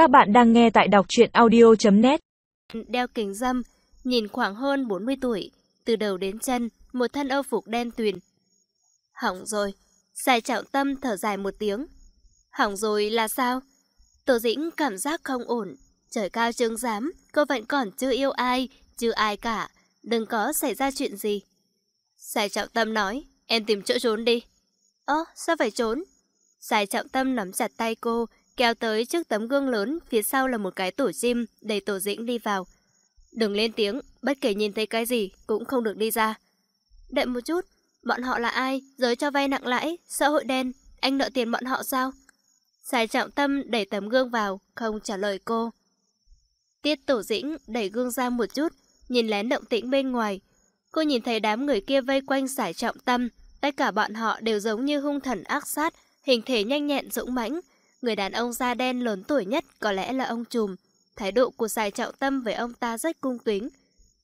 Các bạn đang nghe tại đọc truyện audio.net Đeo kính dâm, nhìn khoảng hơn 40 tuổi, từ đầu đến chân, một thân âu phục đen tuyền. Hỏng rồi, xài trọng tâm thở dài một tiếng. Hỏng rồi là sao? Tổ dĩnh cảm giác không ổn. Trời cao trương giám, cô vẫn còn chưa yêu ai, chưa ai cả. Đừng có xảy ra chuyện gì. Xài trọng tâm nói, em tìm chỗ trốn đi. Ơ, sao phải trốn? Xài trọng tâm nắm chặt tay cô, kéo tới trước tấm gương lớn, phía sau là một cái tổ gym, đẩy tổ dĩnh đi vào. Đừng lên tiếng, bất kể nhìn thấy cái gì cũng không được đi ra. Đợi một chút, bọn họ là ai? Giới cho vay nặng lãi, xã hội đen, anh nợ tiền bọn họ sao? Giải trọng tâm đẩy tấm gương vào, không trả lời cô. Tiết tổ dĩnh đẩy gương ra một chút, nhìn lén động tĩnh bên ngoài. Cô nhìn thấy đám người kia vây quanh giải trọng tâm, tất cả bọn họ đều giống như hung thần ác sát, hình thể nhanh nhẹn dũng mãnh. Người đàn ông da đen lớn tuổi nhất có lẽ là ông trùm. Thái độ của Sài Trọng Tâm với ông ta rất cung kính.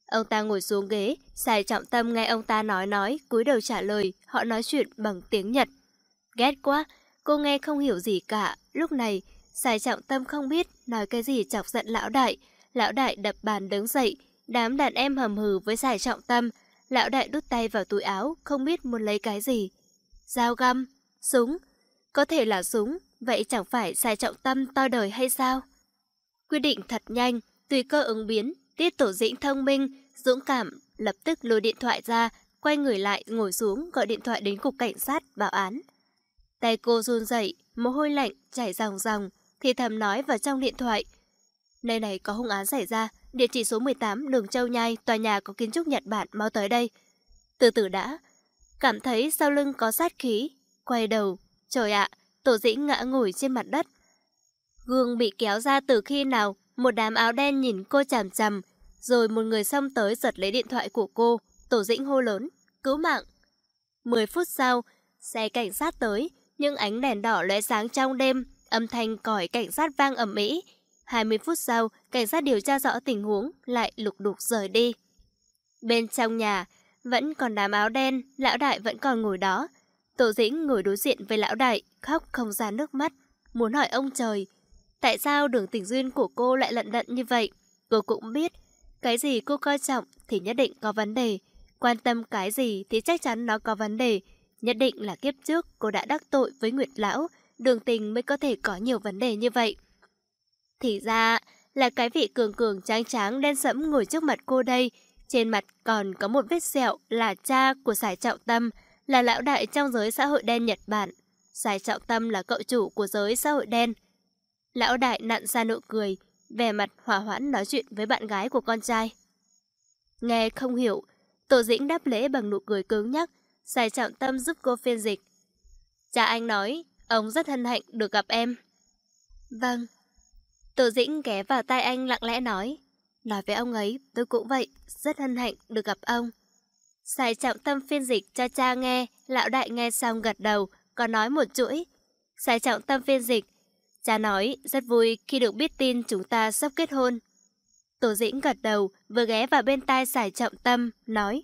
Ông ta ngồi xuống ghế, Sài Trọng Tâm nghe ông ta nói nói, cúi đầu trả lời, họ nói chuyện bằng tiếng Nhật. Ghét quá, cô nghe không hiểu gì cả. Lúc này, Sài Trọng Tâm không biết nói cái gì chọc giận lão đại. Lão đại đập bàn đứng dậy, đám đàn em hầm hừ với Sài Trọng Tâm. Lão đại đút tay vào túi áo, không biết muốn lấy cái gì. Dao găm, súng, có thể là súng, vậy chẳng phải sai Trọng Tâm to đời hay sao? Quyết định thật nhanh, tùy cơ ứng biến, tiết tổ dĩnh thông minh, dũng cảm, lập tức lôi điện thoại ra, quay người lại ngồi xuống gọi điện thoại đến cục cảnh sát báo án. Tay cô run dậy, mồ hôi lạnh chảy ròng ròng, thì thầm nói vào trong điện thoại. Nơi này có hung án xảy ra, địa chỉ số 18 đường Châu Nhai, tòa nhà có kiến trúc Nhật Bản mau tới đây. Từ từ đã, cảm thấy sau lưng có sát khí, quay đầu, trời ạ, tổ dĩnh ngã ngồi trên mặt đất. Gương bị kéo ra từ khi nào, một đám áo đen nhìn cô chằm chằm, rồi một người xông tới giật lấy điện thoại của cô, tổ dĩnh hô lớn, cứu mạng. 10 phút sau, xe cảnh sát tới, nhưng ánh đèn đỏ lóe sáng trong đêm, âm thanh còi cảnh sát vang ầm ĩ. 20 phút sau, cảnh sát điều tra rõ tình huống, lại lục đục rời đi. Bên trong nhà, vẫn còn đám áo đen, lão đại vẫn còn ngồi đó. Tổ dĩnh ngồi đối diện với lão đại, khóc không ra nước mắt, muốn hỏi ông trời. Tại sao đường tình duyên của cô lại lận đận như vậy? Cô cũng biết, cái gì cô coi trọng thì nhất định có vấn đề. Quan tâm cái gì thì chắc chắn nó có vấn đề. Nhất định là kiếp trước cô đã đắc tội với Nguyệt Lão, đường tình mới có thể có nhiều vấn đề như vậy. Thì ra là cái vị cường cường tráng tráng đen sẫm ngồi trước mặt cô đây. Trên mặt còn có một vết sẹo là cha của Sải Trọng Tâm, là lão đại trong giới xã hội đen Nhật Bản. Sải Trọng Tâm là cậu chủ của giới xã hội đen. Lão đại nặn ra nụ cười, vẻ mặt hỏa hoãn nói chuyện với bạn gái của con trai. Nghe không hiểu, Tổ Dĩnh đáp lễ bằng nụ cười cứng nhắc, Giải Trọng Tâm giúp cô phiên dịch. Cha anh nói, ông rất hân hạnh được gặp em. Vâng. Tổ Dĩnh ghé vào tay anh lặng lẽ nói. Nói với ông ấy, tôi cũng vậy, rất hân hạnh được gặp ông. Sai Trọng Tâm phiên dịch cho cha nghe, lão đại nghe xong gật đầu, còn nói một chuỗi. Sai Trọng Tâm phiên dịch, Cha nói rất vui khi được biết tin chúng ta sắp kết hôn. Tổ dĩnh gật đầu, vừa ghé vào bên tai giải trọng tâm, nói.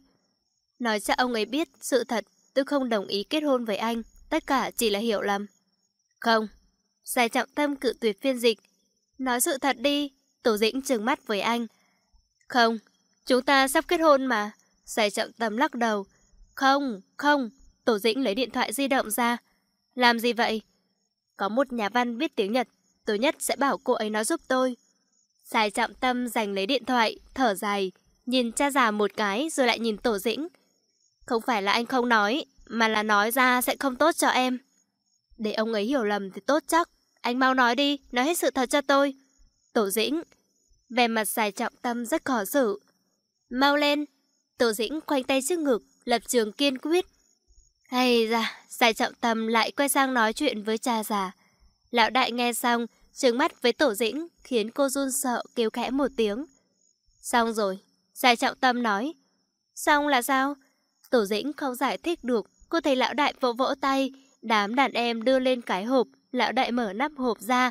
Nói cho ông ấy biết sự thật, tôi không đồng ý kết hôn với anh, tất cả chỉ là hiểu lầm. Không, giải trọng tâm cự tuyệt phiên dịch. Nói sự thật đi, tổ dĩnh trừng mắt với anh. Không, chúng ta sắp kết hôn mà. Giải trọng tâm lắc đầu. Không, không, tổ dĩnh lấy điện thoại di động ra. Làm gì vậy? Có một nhà văn biết tiếng Nhật, tôi nhất sẽ bảo cô ấy nói giúp tôi. Sai trọng tâm giành lấy điện thoại, thở dài, nhìn cha già một cái rồi lại nhìn tổ dĩnh. Không phải là anh không nói, mà là nói ra sẽ không tốt cho em. Để ông ấy hiểu lầm thì tốt chắc. Anh mau nói đi, nói hết sự thật cho tôi. Tổ dĩnh, về mặt dài trọng tâm rất khó xử. Mau lên. Tổ dĩnh khoanh tay trước ngực, lập trường kiên quyết. Hay ra, Giải trọng tâm lại quay sang nói chuyện với cha già. Lão đại nghe xong, trừng mắt với tổ dĩnh, khiến cô run sợ kêu khẽ một tiếng. Xong rồi, Giải trọng tâm nói. Xong là sao? Tổ dĩnh không giải thích được, cô thấy lão đại vỗ vỗ tay, đám đàn em đưa lên cái hộp, lão đại mở nắp hộp ra.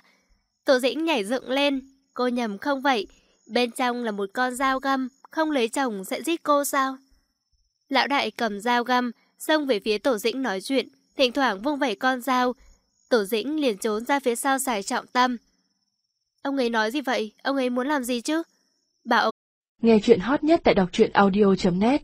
Tổ dĩnh nhảy dựng lên, cô nhầm không vậy, bên trong là một con dao găm, không lấy chồng sẽ giết cô sao? Lão đại cầm dao găm, xông về phía tổ dĩnh nói chuyện, thỉnh thoảng vung vẩy con dao. Tổ dĩnh liền trốn ra phía sau giải trọng tâm. Ông ấy nói gì vậy? Ông ấy muốn làm gì chứ? Bảo ông... Nghe chuyện hot nhất tại đọc truyện audio.net